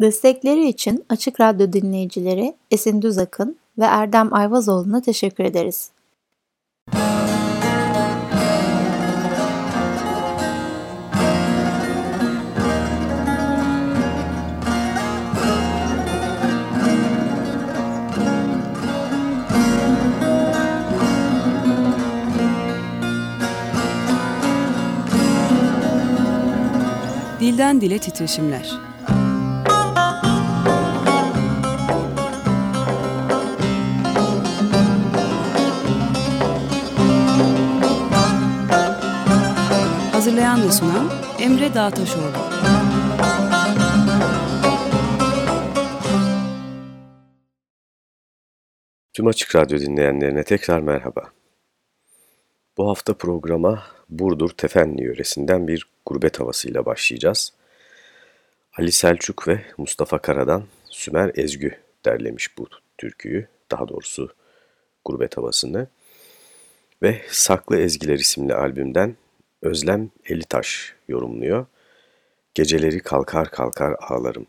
Destekleri için Açık Radyo dinleyicileri Esin Düzakın ve Erdem Ayvazoğlu'na teşekkür ederiz. Dilden Dile Titreşimler Hazırlayan ve sunan Emre Dağtaşoğlu Tüm Açık Radyo dinleyenlerine tekrar merhaba. Bu hafta programa Burdur Tefenli yöresinden bir gurbet havasıyla başlayacağız. Ali Selçuk ve Mustafa Kara'dan Sümer Ezgü derlemiş bu türküyü, daha doğrusu gurbet havasını. Ve Saklı Ezgiler isimli albümden Özlem Elitaş yorumluyor. Geceleri kalkar kalkar ağlarım.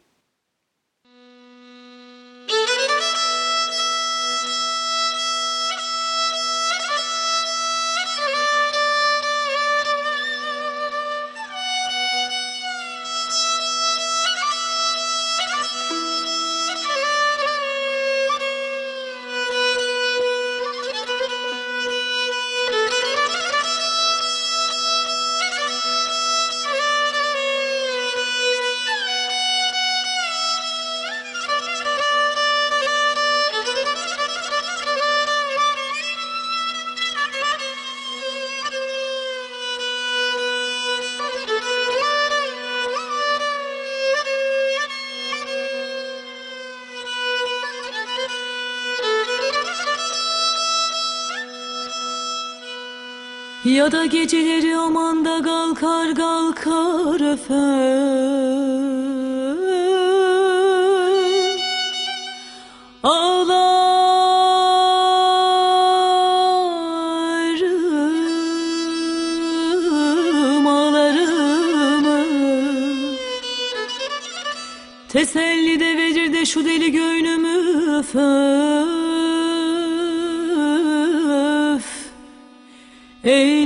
Ya da geceleri aman da kalkar kalkar öfer Ağlarım ağlarım. Teselli de verir de şu deli göğnümü öfer Eylerim,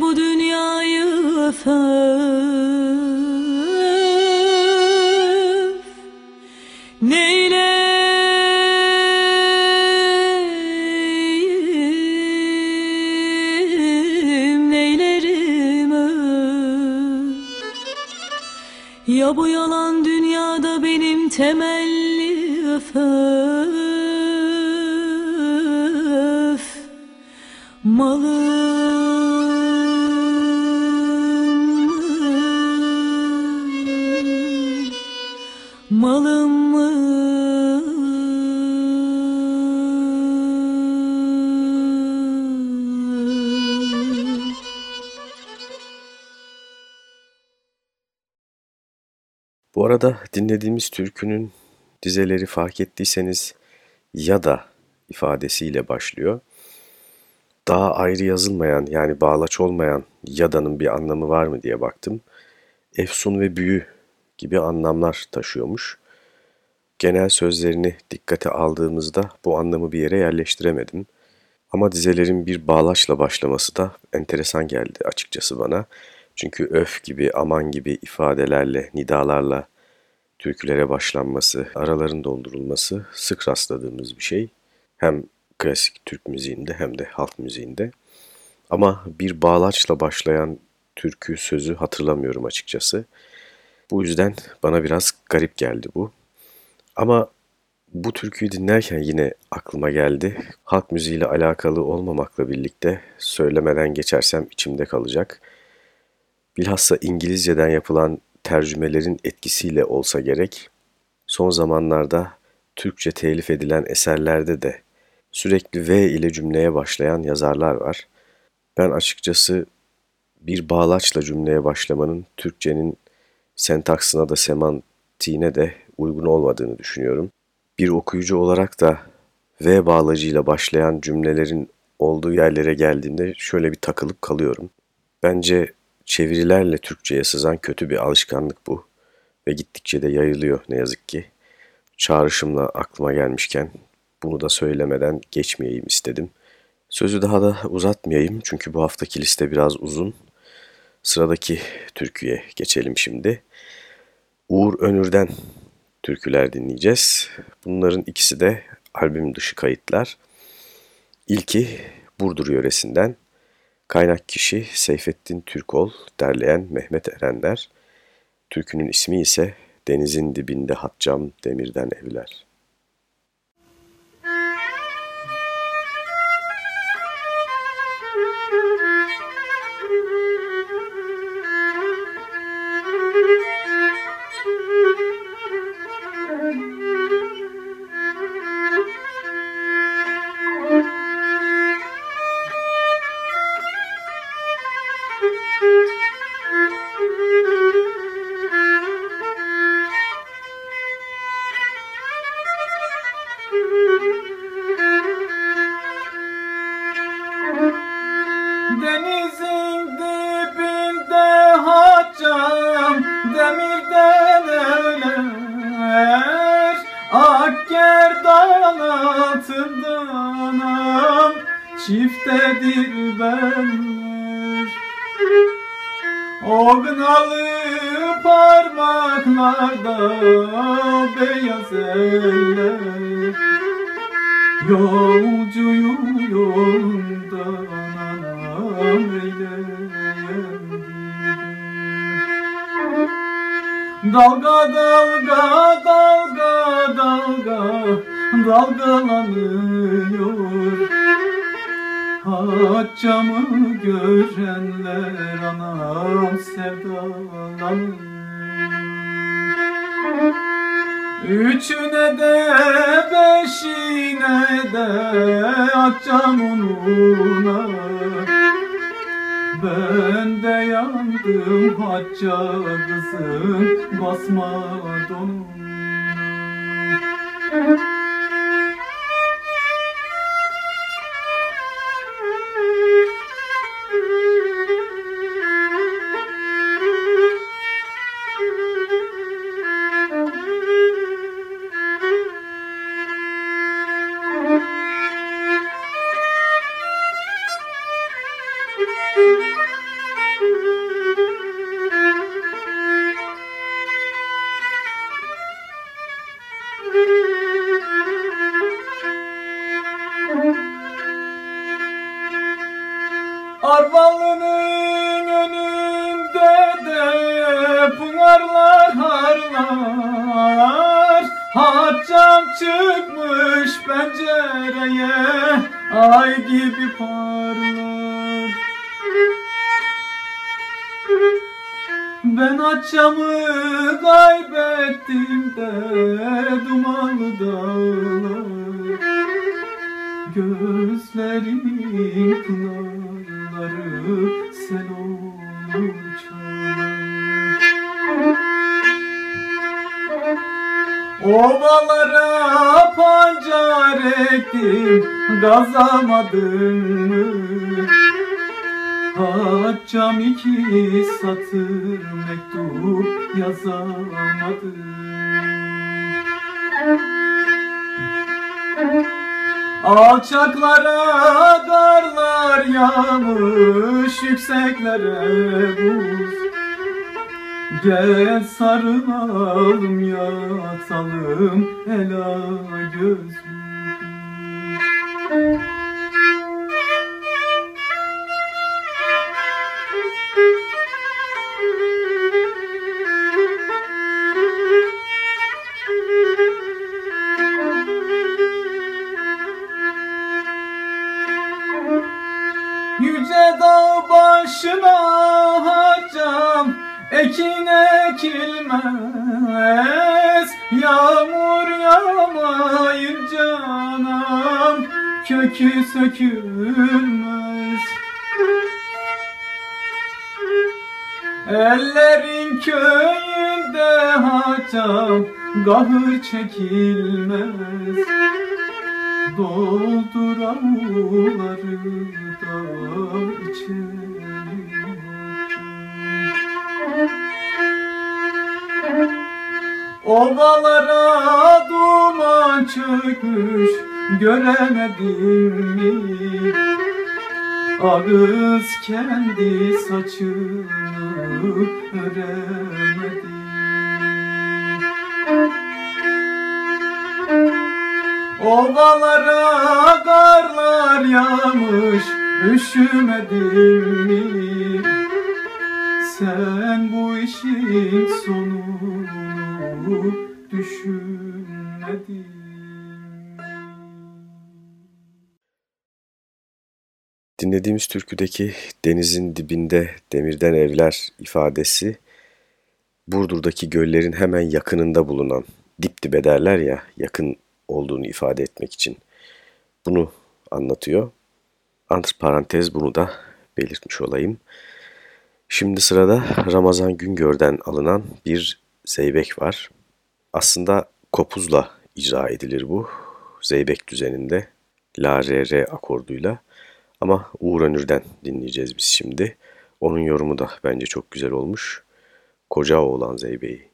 bu dünyayı öfer Bu arada dinlediğimiz türkünün dizeleri fark ettiyseniz ya da ifadesiyle başlıyor. Daha ayrı yazılmayan yani bağlaç olmayan yada'nın bir anlamı var mı diye baktım. Efsun ve büyü gibi anlamlar taşıyormuş. Genel sözlerini dikkate aldığımızda bu anlamı bir yere yerleştiremedim. Ama dizelerin bir bağlaçla başlaması da enteresan geldi açıkçası bana. Çünkü öf gibi, aman gibi ifadelerle, nidalarla türkülere başlanması, araların doldurulması sık rastladığımız bir şey. Hem klasik Türk müziğinde hem de halk müziğinde. Ama bir bağlaçla başlayan türkü sözü hatırlamıyorum açıkçası. Bu yüzden bana biraz garip geldi bu. Ama bu türküyü dinlerken yine aklıma geldi. Halk müziğiyle alakalı olmamakla birlikte söylemeden geçersem içimde kalacak. Bilhassa İngilizceden yapılan tercümelerin etkisiyle olsa gerek, son zamanlarda Türkçe telif edilen eserlerde de sürekli V ile cümleye başlayan yazarlar var. Ben açıkçası bir bağlaçla cümleye başlamanın Türkçenin sentaksına da semantiğine de uygun olmadığını düşünüyorum. Bir okuyucu olarak da V bağlacıyla başlayan cümlelerin olduğu yerlere geldiğimde şöyle bir takılıp kalıyorum. Bence çevirilerle Türkçe'ye sızan kötü bir alışkanlık bu ve gittikçe de yayılıyor ne yazık ki. Çağrışımla aklıma gelmişken bunu da söylemeden geçmeyeyim istedim. Sözü daha da uzatmayayım çünkü bu haftaki liste biraz uzun. Sıradaki türküye geçelim şimdi. Uğur Önür'den türküler dinleyeceğiz. Bunların ikisi de albüm dışı kayıtlar. İlki Burdur yöresinden. Kaynak kişi Seyfettin Türkol, derleyen Mehmet Erenler. Türkünün ismi ise Denizin dibinde hatcam demirden evler. Görenler anam sevdalanır Üçüne de beşine de açacağım ununa Ben de yandım hacca kızım basma donuna satır mektup yazamadım. Alçaklara karlar yağmış yükseklere buz. Gel sarılalım yatalım ela gözlüm başına hacam Ekin ekilmez Yağmur yağmayınca anam Kökü sökülmez. Ellerin köyünde hacam Gahır çekilmez. Doldur avluları da içelim Ovalara duman çökmüş göremedim mi? Ağız kendi saçını öremedi Ovalara karlar yağmış üşümedim mi? Sen bu işin sonunu düşünmedin Dinlediğimiz türküdeki denizin dibinde demirden evler ifadesi Burdur'daki göllerin hemen yakınında bulunan dip dibe derler ya yakın olduğunu ifade etmek için bunu anlatıyor. Antiparantez bunu da belirtmiş olayım. Şimdi sırada Ramazan Güngör'den alınan bir zeybek var. Aslında kopuzla icra edilir bu. Zeybek düzeninde La Re Re akorduyla. Ama Uğur Önür'den dinleyeceğiz biz şimdi. Onun yorumu da bence çok güzel olmuş. Koca oğlan Zeybe'yi.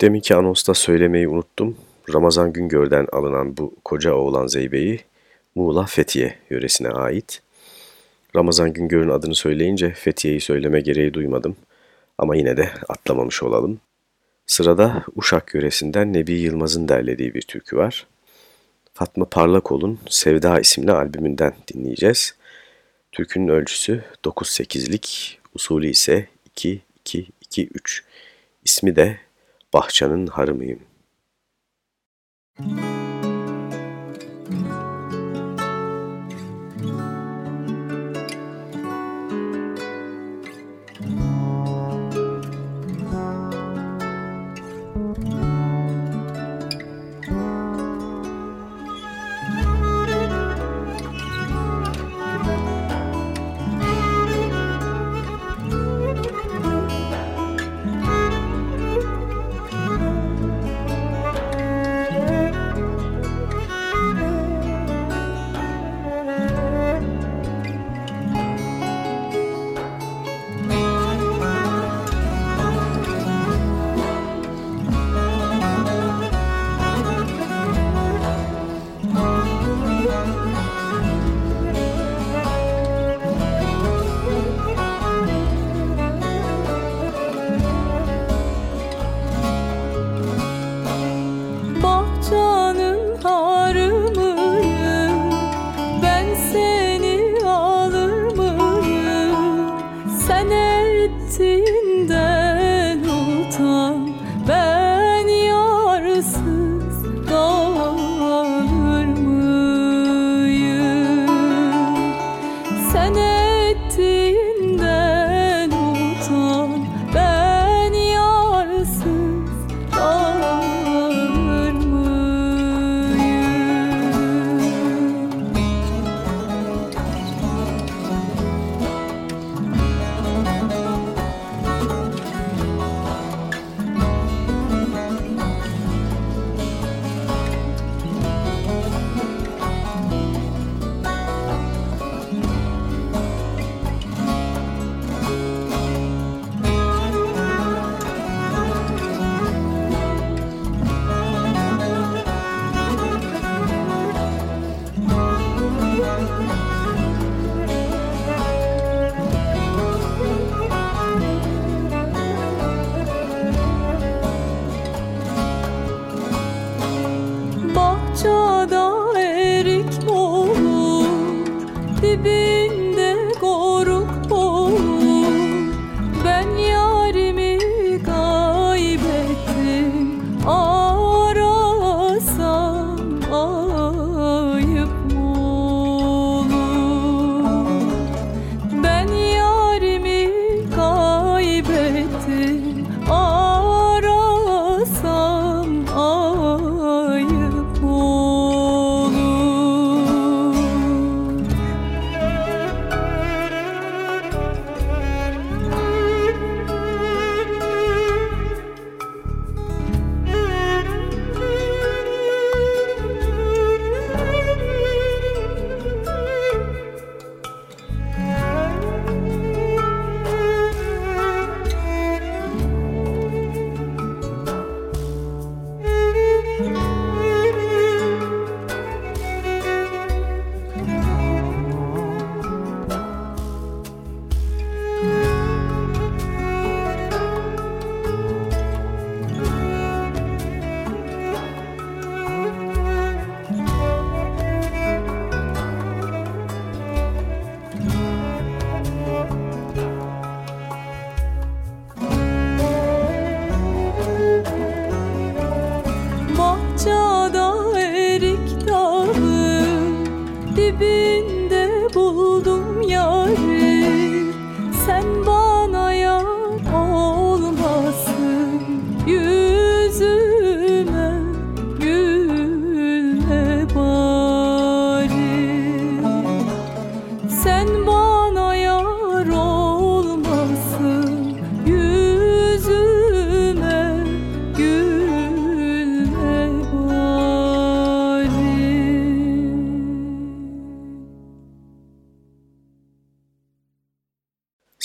Deminki anonsta söylemeyi unuttum. Ramazan Güngör'den alınan bu koca oğlan Zeybe'yi Muğla Fethiye yöresine ait. Ramazan Güngör'ün adını söyleyince Fethiye'yi söyleme gereği duymadım. Ama yine de atlamamış olalım. Sırada Uşak yöresinden Nebi Yılmaz'ın derlediği bir türkü var. Fatma Parlakol'un Sevda isimli albümünden dinleyeceğiz. Türkünün ölçüsü 9-8'lik, usulü ise 2-2-2-3. İsmi de Bahçanın harımıyım. Müzik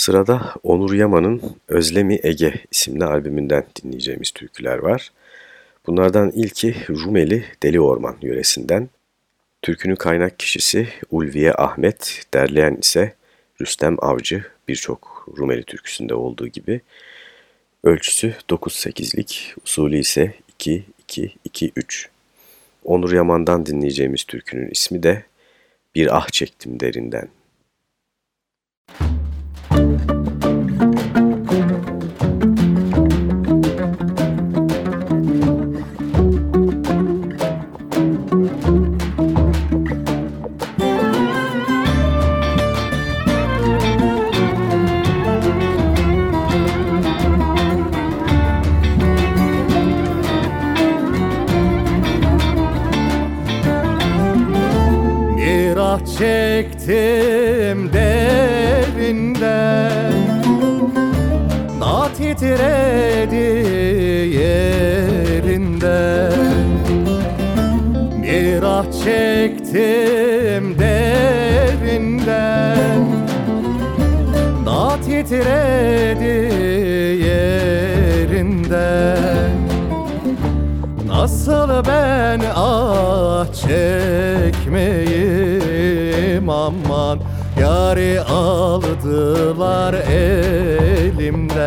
Sırada Onur Yaman'ın Özlemi Ege isimli albümünden dinleyeceğimiz türküler var. Bunlardan ilki Rumeli Deli Orman yöresinden. Türkünün kaynak kişisi Ulviye Ahmet, derleyen ise Rüstem Avcı birçok Rumeli türküsünde olduğu gibi. Ölçüsü 9-8'lik, usulü ise 2-2-2-3. Onur Yaman'dan dinleyeceğimiz türkünün ismi de Bir Ah Çektim Derinden. Çektim derinden. Na titredi yerinde Bir ah çektim derinden. Na titredi yerinden. Nasıl ben ah çekmeyim aman. Yari aldılar elimden.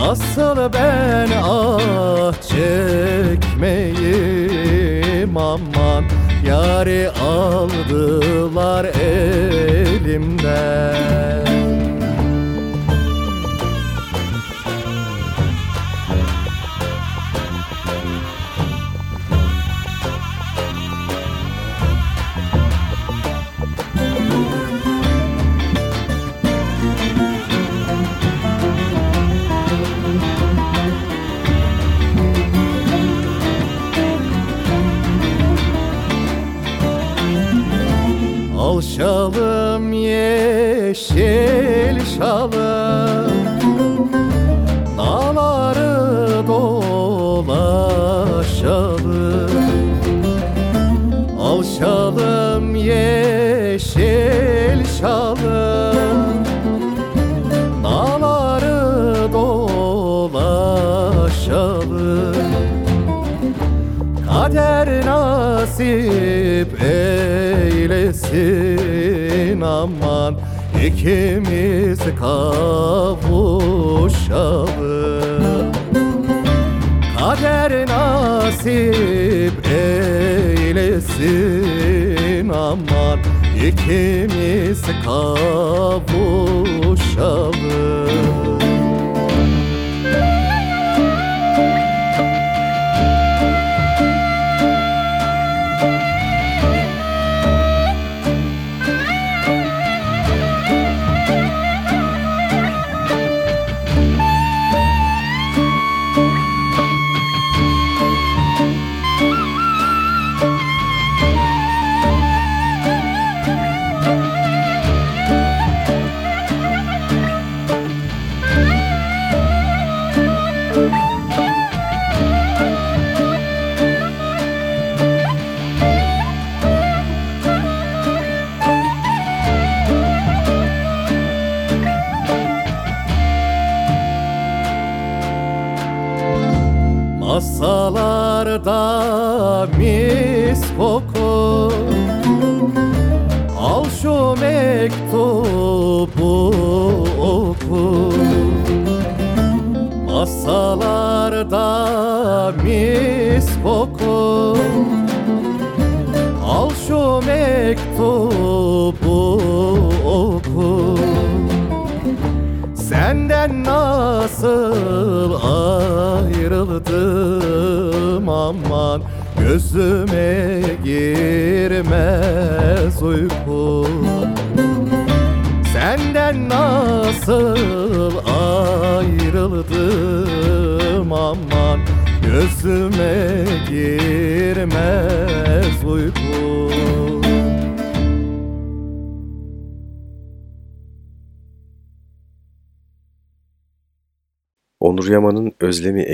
Nasıl ben ah çekmeyim aman. Yari aldılar elimden şalım Dağları dolaşalım. Al şalım yeşil şalım. Dağları dolaşalım. Kader nasip eylesin aman ikimiz kavuşalım. Kader nasip eylesin aman ikimiz kavuşalım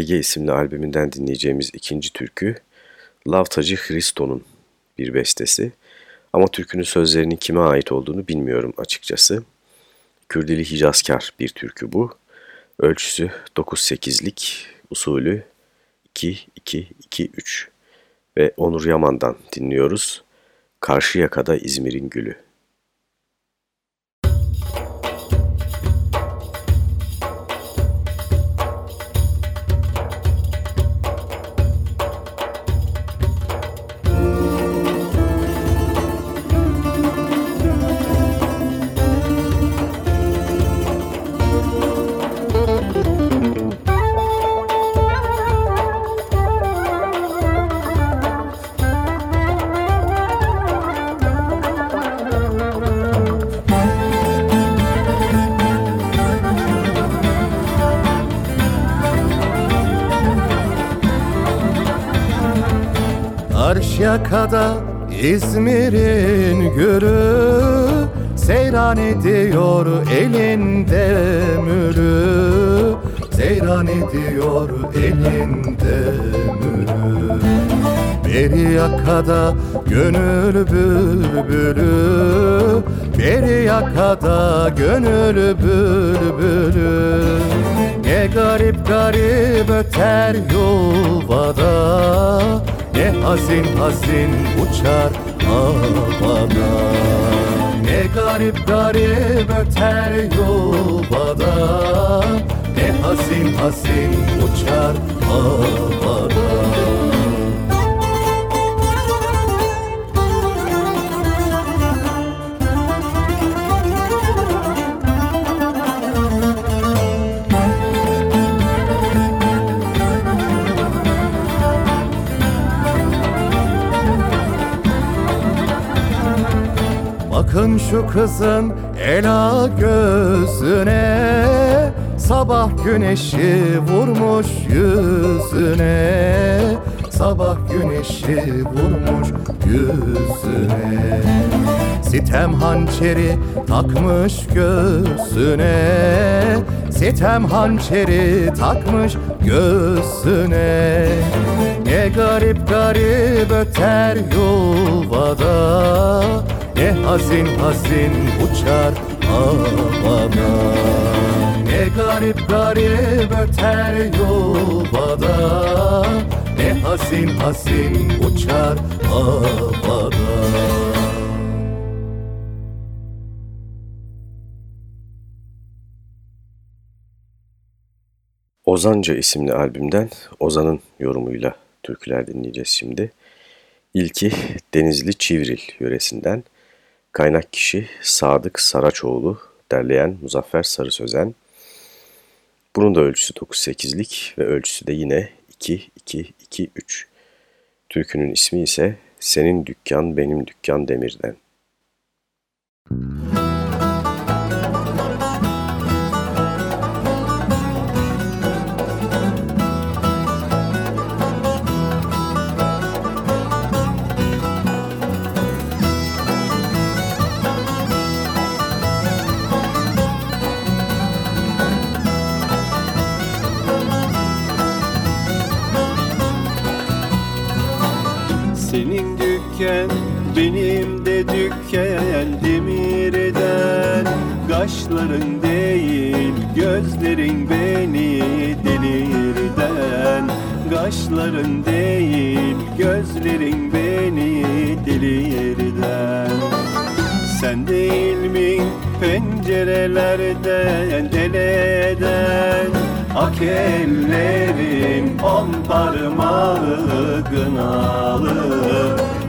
Ege isimli albümünden dinleyeceğimiz ikinci türkü, Lavtacı Hristo'nun bir bestesi. Ama türkünün sözlerinin kime ait olduğunu bilmiyorum açıkçası. Kürdili Hicazkar bir türkü bu. Ölçüsü 9-8'lik, usulü 2-2-2-3 ve Onur Yaman'dan dinliyoruz. Karşıyaka'da İzmir'in gülü. Karşıyaka'da İzmir'in gülü Seyran ediyor elinde mürü Seyran ediyor elinde mürü Beri yakada gönül bülbülü. Beri yakada gönül bülbülü. Ne garip garip öter yuvada hazin hazin uçar havada Ne garip garip öter yuvada. Ne hazin hazin uçar havada Bakın şu kızın ela gözüne Sabah güneşi vurmuş yüzüne. Sabah güneşi vurmuş yüzüne. Sitem hançeri takmış göğsüne Sitem hançeri takmış göğsüne Ne garip garip öter yuvada ne hazin hazin uçar havada Ne garip garip öter yuvada. Ne hazin hazin uçar havada Ozanca isimli albümden Ozan'ın yorumuyla türküler dinleyeceğiz şimdi. İlki Denizli Çivril yöresinden Kaynak kişi Sadık Saraçoğlu, derleyen Muzaffer Sarı Sözen. Bunun da ölçüsü 9-8'lik ve ölçüsü de yine 2-2-2-3. Türkünün ismi ise Senin Dükkan Benim Dükkan Demir'den. Müzik Kaşların değil gözlerin beni delirden. Kaşların değil gözlerin beni delirden. Sen değil mi pencerelerden deleden Ak ellerim on parmağı gınalı.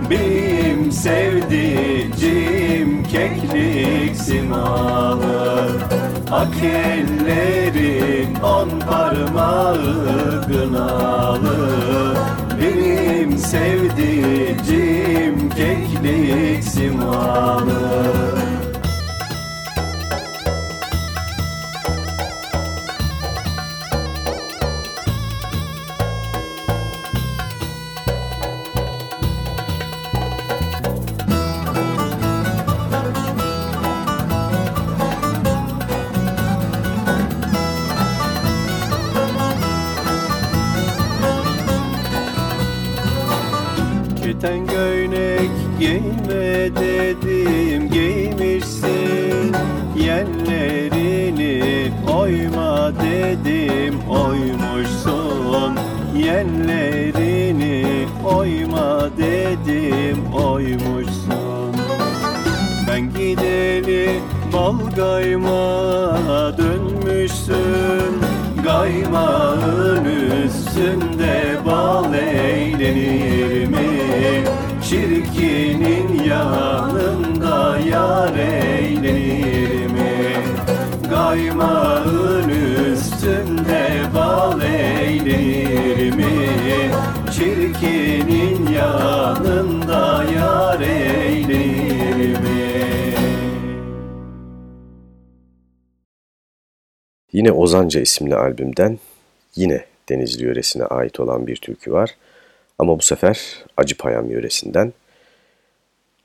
Benim sevdiceğim keklik simalı. Ak ellerim on parmağı gınalı. Benim sevdiceğim keklik simalı Yine Ozanca isimli albümden yine Denizli yöresine ait olan bir türkü var. Ama bu sefer Acıpayam yöresinden.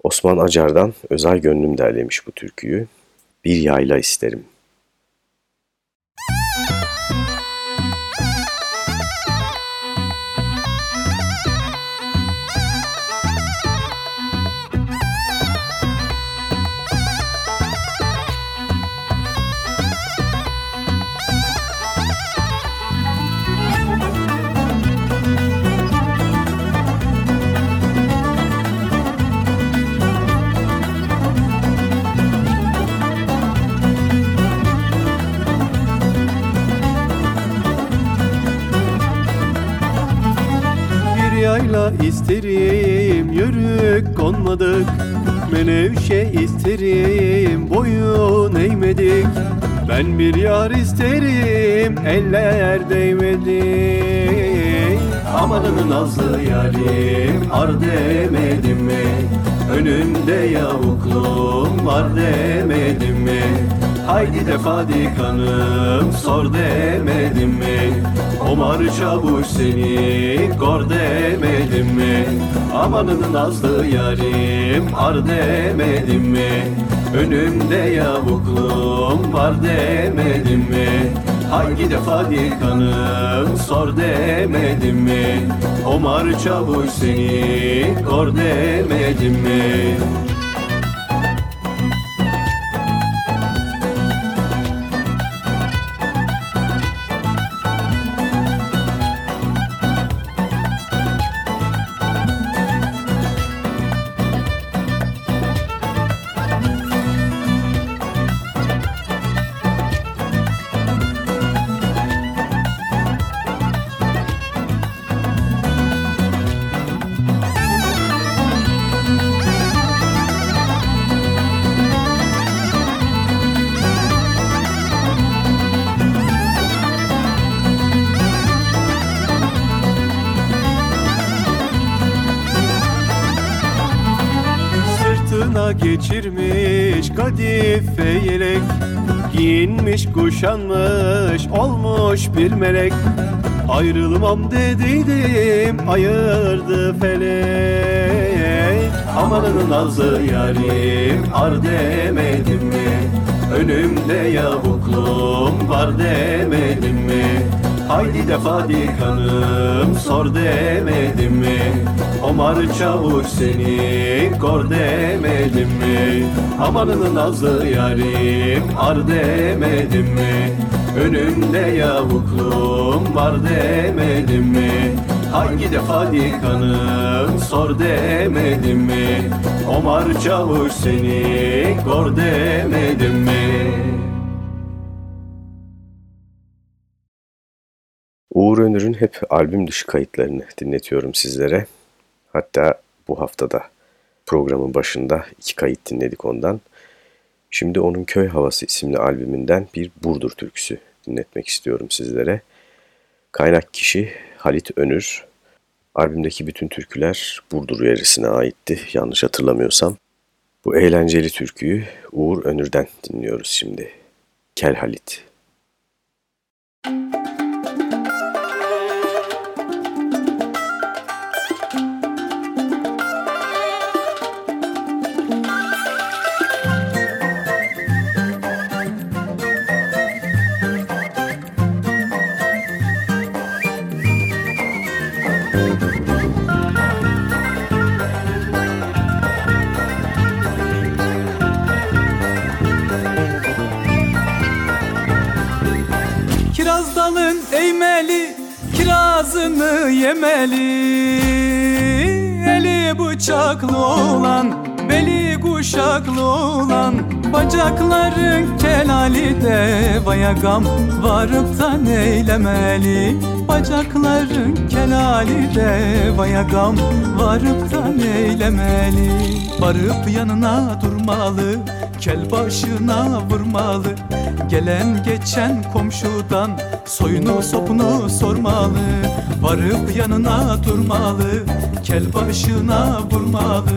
Osman Acar'dan Özel Gönlüm derlemiş bu türküyü. Bir yayla isterim. Konmadık Menevşe isterim boyun eğmedik. Ben bir yar isterim eller değmedi. Amanın nazlı yarim ar demedim mi? Önümde yavuklum var demedim mi? Haydi de Fadikanım sor demedim mi Omar çavuş seni gor demedim mi? Amanın nazlı yarim ar demedim mi? Önümde yavuklum var demedim mi? Hangi defa kanım sor demedim mi? Omar çavuş seni gor demedim mi Kuşanmış olmuş bir melek. Ayrılmam dediydim ayırdı felek. Amanın nazlı yarim ar demedim mi? Önümde yavuklum var demedim mi Haydi de Fadikanım sor demedim mi? Omar çavuş seni kor demedim mi? Amanın nazlı yarim ar demedim mi? Önümde yavuklum var demedim mi? Hangi defa dikanım sor demedim mi? Omar çavuş seni kor demedim mi hep albüm dışı kayıtlarını dinletiyorum sizlere. Hatta bu haftada programın başında iki kayıt dinledik ondan. Şimdi onun Köy Havası isimli albümünden bir Burdur türküsü dinletmek istiyorum sizlere. Kaynak kişi Halit Önür. Albümdeki bütün türküler Burdur yöresine aitti yanlış hatırlamıyorsam. Bu eğlenceli türküyü Uğur Önür'den dinliyoruz şimdi. Kel Halit. Yemeli Eli bıçaklı olan Beli kuşaklı olan Bacakların kelali de Vayagam varıp da neylemeli. Bacakların kelali de Vayagam varıp da neylemeli. Varıp yanına durmalı Kel başına vurmalı. Gelen geçen komşudan Soyunu sopunu sormalı Varıp yanına durmalı Kel başına vurmalı.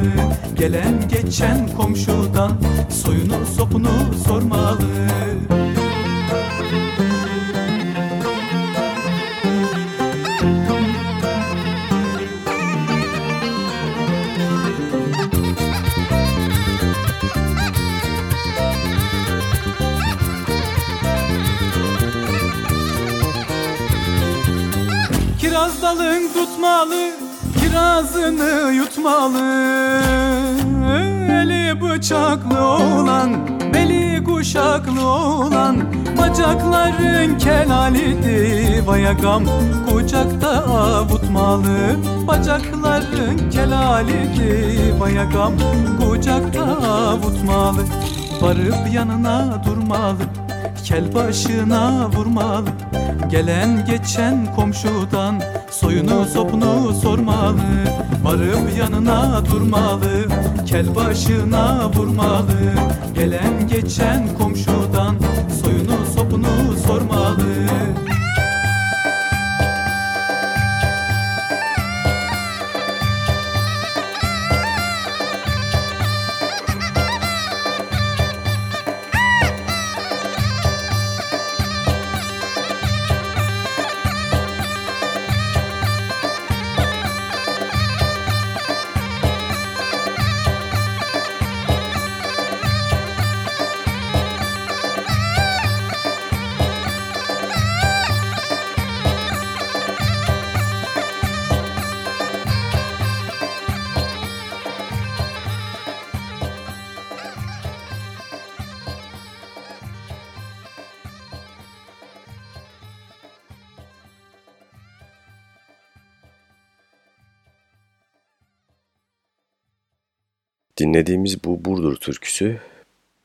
Gelen geçen komşudan Soyunu sopunu sormalı Kiraz dalın tutmalı Kirazını yutmalı. Eli bıçaklı olan Beli kuşaklı olan Bacakların kelalidi Vayagam kucakta avutmalı Bacakların kelalidi Vayagam kucakta avutmalı Varıp yanına durmalı Kel başına vurmalı Gelen geçen komşudan Soyunu sopunu sormalı Varıp yanına durmalı Kel başına vurmalı. Gelen geçen komşudan Soyunu sopunu sormalı Dinlediğimiz bu Burdur türküsü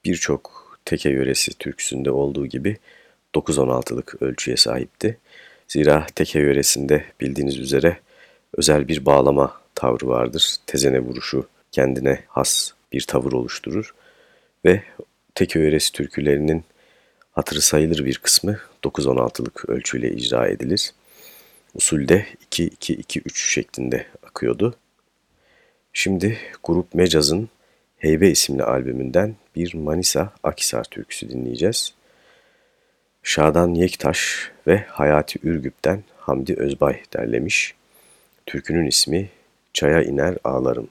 birçok teke yöresi türküsünde olduğu gibi 9-16'lık ölçüye sahipti. Zira teke yöresinde bildiğiniz üzere özel bir bağlama tavrı vardır. Tezene vuruşu kendine has bir tavır oluşturur ve teke yöresi türkülerinin hatırı sayılır bir kısmı 9-16'lık ölçüyle icra edilir. Usulde 2-2-2-3 şeklinde akıyordu. Şimdi Grup Mecaz'ın Heybe isimli albümünden bir Manisa Akisar türküsü dinleyeceğiz. Şadan Yektaş ve Hayati Ürgüp'ten Hamdi Özbay derlemiş. Türkünün ismi Çaya iner Ağlarım.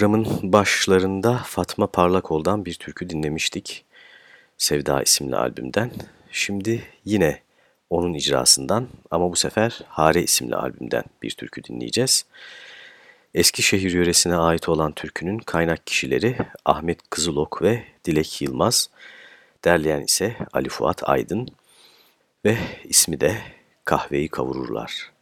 Programın başlarında Fatma Parlakol'dan bir türkü dinlemiştik. Sevda isimli albümden. Şimdi yine onun icrasından ama bu sefer Hare isimli albümden bir türkü dinleyeceğiz. Eskişehir yöresine ait olan türkünün kaynak kişileri Ahmet Kızılok ve Dilek Yılmaz. Derleyen ise Ali Fuat Aydın ve ismi de Kahveyi Kavururlar.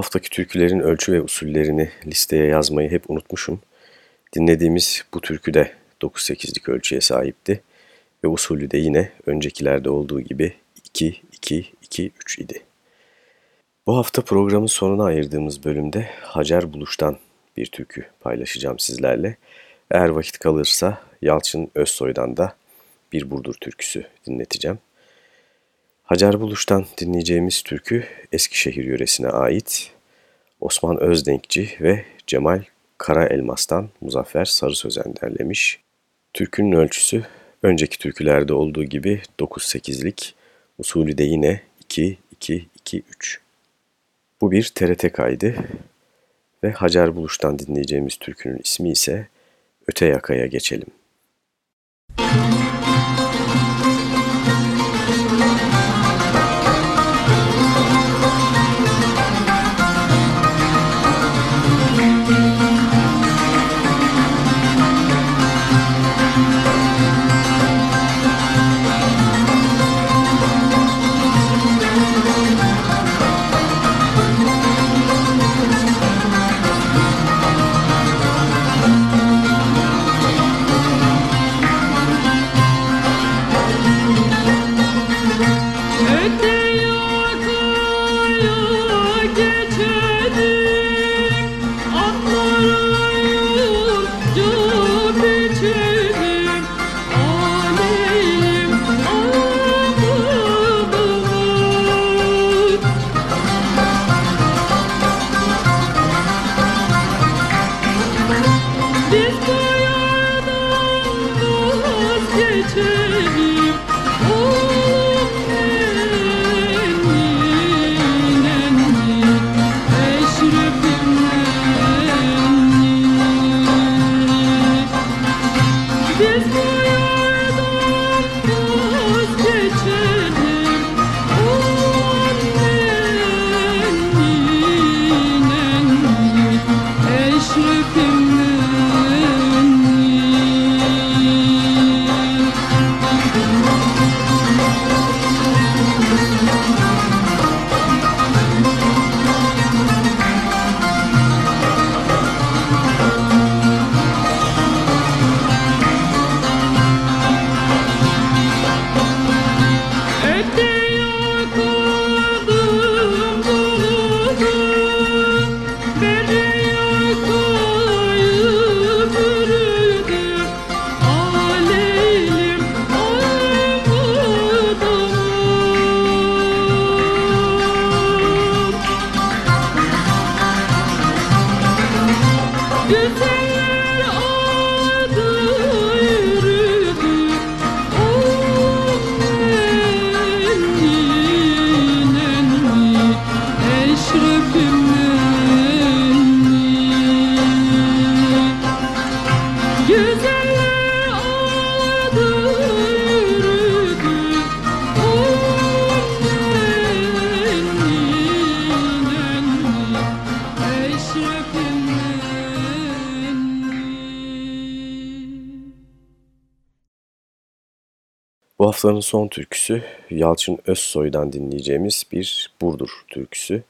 Haftaki türkülerin ölçü ve usullerini listeye yazmayı hep unutmuşum. Dinlediğimiz bu türkü de 9-8'lik ölçüye sahipti ve usulü de yine öncekilerde olduğu gibi 2-2-2-3 idi. Bu hafta programın sonuna ayırdığımız bölümde Hacer Buluş'tan bir türkü paylaşacağım sizlerle. Eğer vakit kalırsa Yalçın Özsoy'dan da bir Burdur türküsü dinleteceğim. Hacer Buluş'tan dinleyeceğimiz türkü Eskişehir yöresine ait Osman Özdenkçi ve Cemal Kara Elmas'tan Muzaffer Sarı Sözen derlemiş. Türkünün ölçüsü önceki türkülerde olduğu gibi 9-8'lik, usulü de yine 2-2-2-3. Bu bir TRT kaydı ve Hacer Buluş'tan dinleyeceğimiz türkünün ismi ise Öte Yakaya Geçelim. Müzik haftanın son türküsü Yalçın Özsoy'dan dinleyeceğimiz bir Burdur türküsü.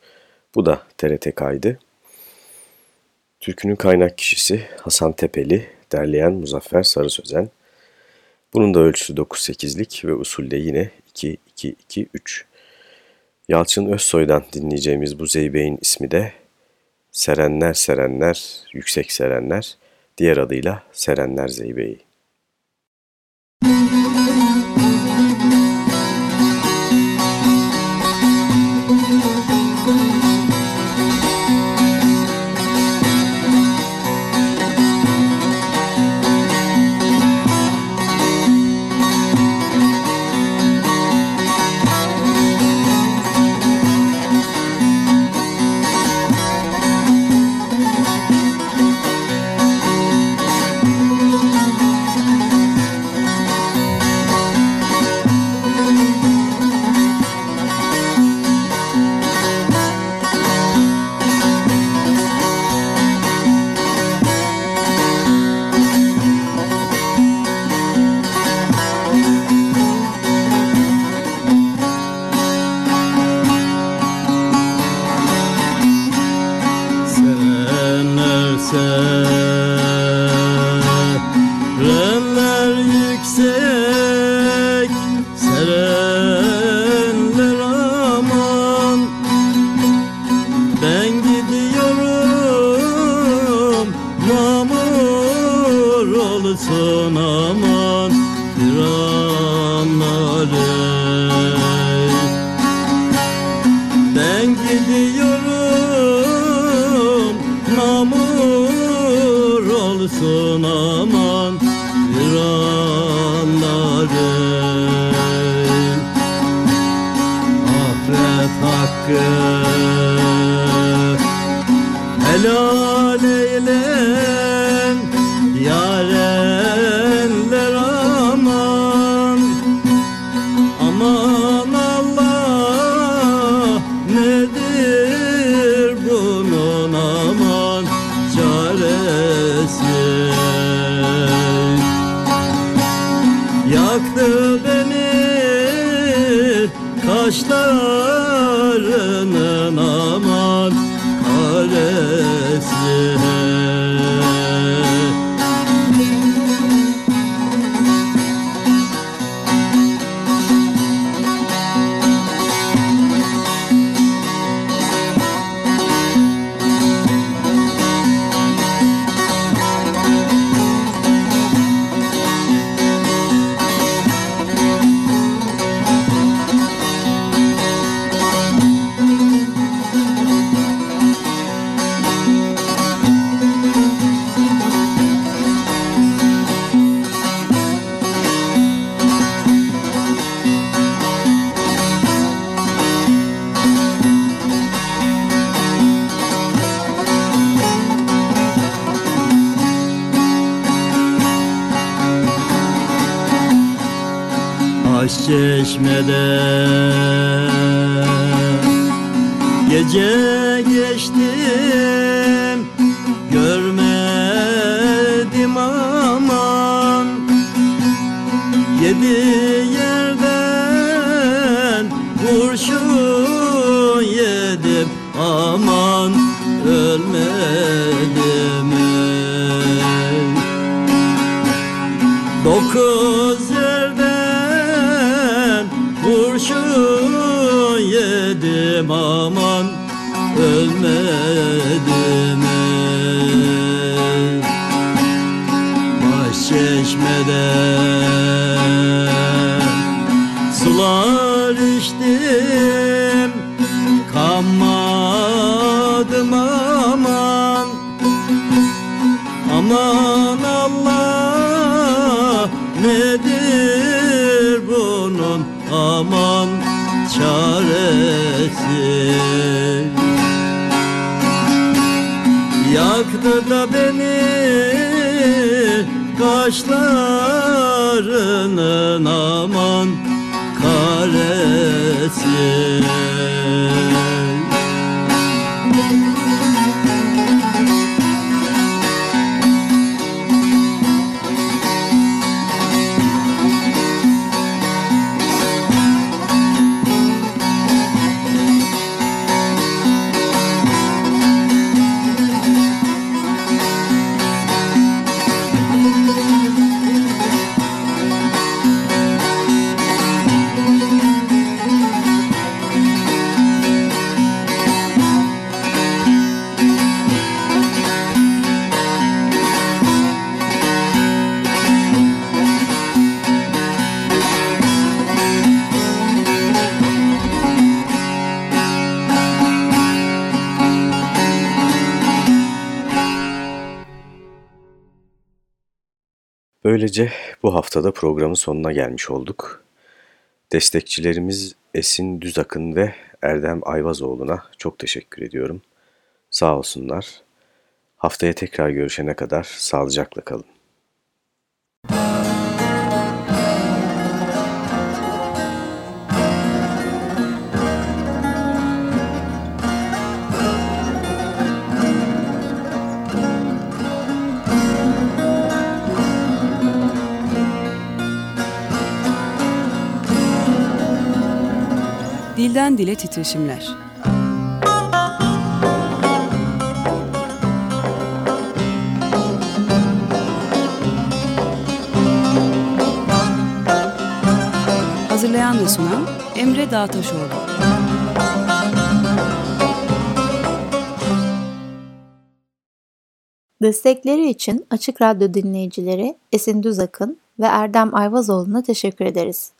Bu da TRT kaydı. Türkünün kaynak kişisi Hasan Tepeli, derleyen Muzaffer Sarı Sözen. Bunun da ölçüsü 9-8'lik ve usulde yine 2-2-2-3. Yalçın Özsoy'dan dinleyeceğimiz bu zeybeğin ismi de Serenler Serenler, Yüksek Serenler, diğer adıyla Serenler Zeybeği. sen çeşmede Gece good. Böylece bu haftada programın sonuna gelmiş olduk. Destekçilerimiz Esin Düzakın ve Erdem Ayvazoğlu'na çok teşekkür ediyorum. Sağ olsunlar. Haftaya tekrar görüşene kadar sağlıcakla kalın. Dilden dile titreşimler. Hazırlayan ve sunan Emre Dağtaşoğlu. Destekleri için Açık Radyo dinleyicileri Esin Düzakın ve Erdem Ayvazoğlu'na teşekkür ederiz.